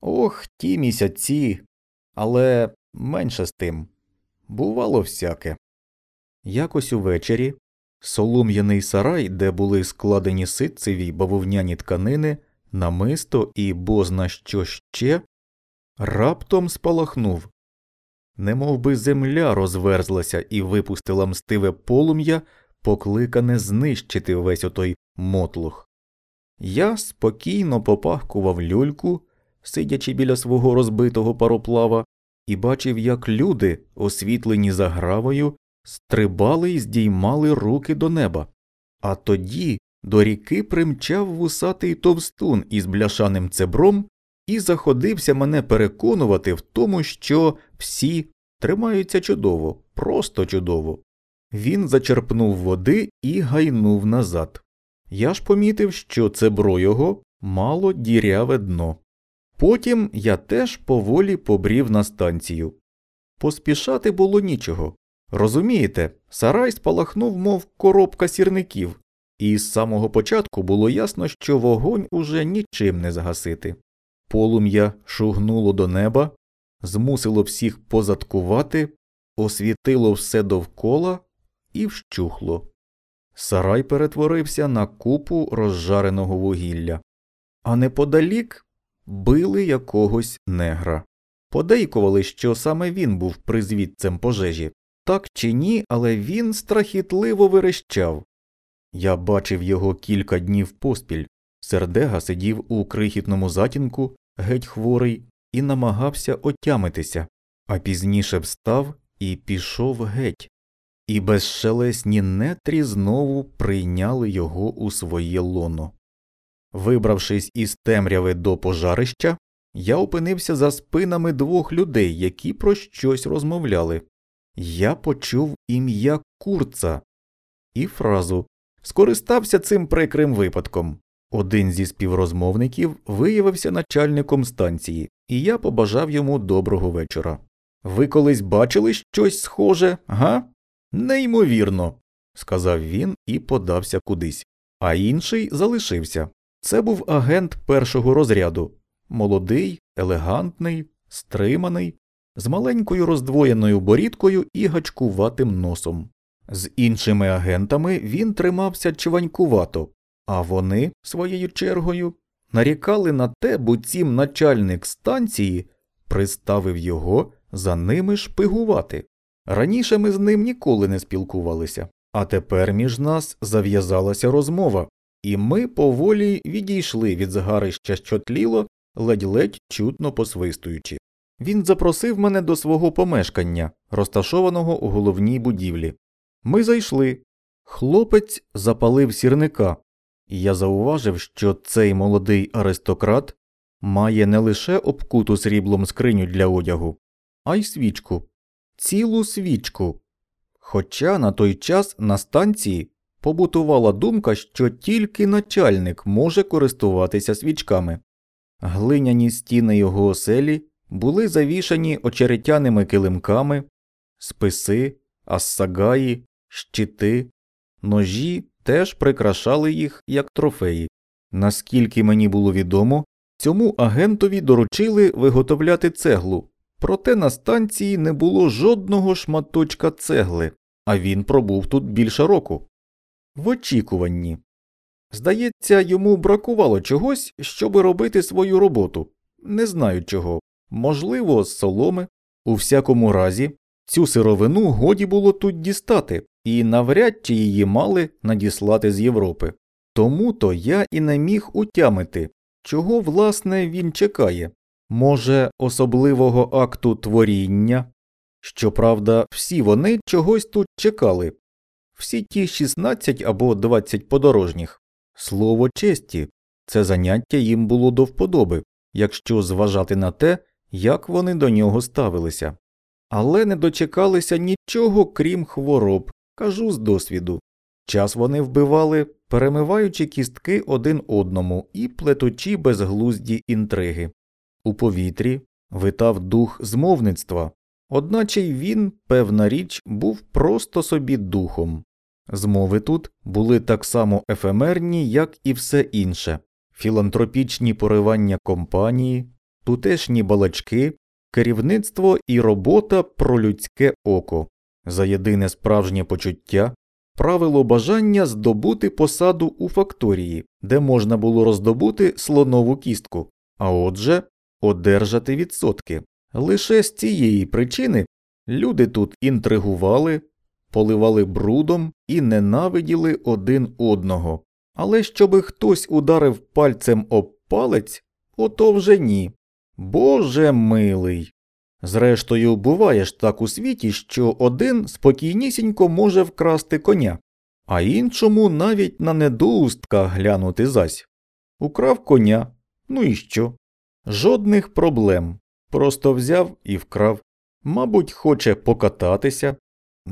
Ох, ті місяці, але менше з тим. Бувало всяке. Якось увечері солом'яний сарай, де були складені ситцеві бавовняні тканини, намисто і бозна що ще, раптом спалахнув. Немов би земля розверзлася і випустила мстиве полум'я, покликане знищити весь отой мотлух. Я спокійно попахкував люльку, сидячи біля свого розбитого пароплава, і бачив, як люди, освітлені загравою, стрибали і здіймали руки до неба. А тоді до ріки примчав вусатий товстун із бляшаним цебром і заходився мене переконувати в тому, що всі тримаються чудово, просто чудово. Він зачерпнув води і гайнув назад. Я ж помітив, що цебро його мало діряве дно. Потім я теж поволі побрів на станцію. Поспішати було нічого. Розумієте, сарай спалахнув, мов коробка сірників, і з самого початку було ясно, що вогонь уже нічим не згасити. Полум'я шугнуло до неба, змусило всіх позадкувати, освітило все довкола і вщухло. Сарай перетворився на купу розжареного вугілля, а неподалік били якогось негра. Подейкували, що саме він був призвідцем пожежі. Так чи ні, але він страхітливо верещав. Я бачив його кілька днів поспіль. Сердега сидів у крихітному затінку, геть хворий, і намагався отямитися, а пізніше встав і пішов геть, і безшелесні нетрі знову прийняли його у своє лоно. Вибравшись із темряви до пожарища, я опинився за спинами двох людей, які про щось розмовляли. Я почув ім'я курца і фразу скористався цим прикрим випадком. Один зі співрозмовників виявився начальником станції, і я побажав йому доброго вечора. Ви колись бачили щось схоже, га? Неймовірно, сказав він і подався кудись, а інший залишився. Це був агент першого розряду молодий, елегантний, стриманий, з маленькою роздвоєною борідкою і гачкуватим носом. З іншими агентами він тримався чванькувато, а вони, своєю чергою, нарікали на те, буцім начальник станції приставив його за ними шпигувати. Раніше ми з ним ніколи не спілкувалися, а тепер між нас зав'язалася розмова, і ми поволі відійшли від згарища, що тліло, ледь-ледь чутно посвистуючи. Він запросив мене до свого помешкання, розташованого у головній будівлі. Ми зайшли. Хлопець запалив сірника, і я зауважив, що цей молодий аристократ має не лише обкуту сріблом скриню для одягу, а й свічку, цілу свічку. Хоча на той час на станції побутувала думка, що тільки начальник може користуватися свічками. Глиняні стіни його оселі були завішані очеретяними килимками, списи, ассагаї, щити, ножі теж прикрашали їх як трофеї. Наскільки мені було відомо, цьому агентові доручили виготовляти цеглу, проте на станції не було жодного шматочка цегли, а він пробув тут більше року. В очікуванні. Здається, йому бракувало чогось, щоби робити свою роботу. Не знаю чого. Можливо, з соломи. У всякому разі, цю сировину годі було тут дістати, і навряд чи її мали надіслати з Європи. Тому то я і не міг утямити, чого власне він чекає. Може, особливого акту творіння? Щоправда, всі вони чогось тут чекали, всі ті 16 або 20 подорожніх. Слово честі, це заняття їм було до вподоби, якщо зважати на те, як вони до нього ставилися. Але не дочекалися нічого крім хвороб, кажу з досвіду. Час вони вбивали, перемиваючи кістки один одному і плетучи безглузді інтриги. У повітрі витав дух змовництва, одначе й він, певна річ, був просто собі духом. Змови тут були так само ефемерні, як і все інше філантропічні поривання компанії, тутешні балачки, керівництво і робота про людське око, за єдине справжнє почуття, правило бажання здобути посаду у факторії, де можна було роздобути слонову кістку, а отже, одержати відсотки. Лише з цієї причини люди тут інтригували, поливали брудом і ненавиділи один одного. Але щоби хтось ударив пальцем об палець, ото вже ні. Боже милий. Зрештою, буває ж так у світі, що один спокійнісінько може вкрасти коня, а іншому навіть на недоустка глянути зась. Украв коня, ну і що? Жодних проблем. Просто взяв і вкрав. Мабуть, хоче покататися.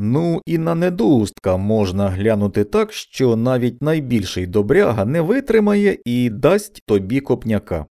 Ну і на недоустка можна глянути так, що навіть найбільший добряга не витримає і дасть тобі копняка.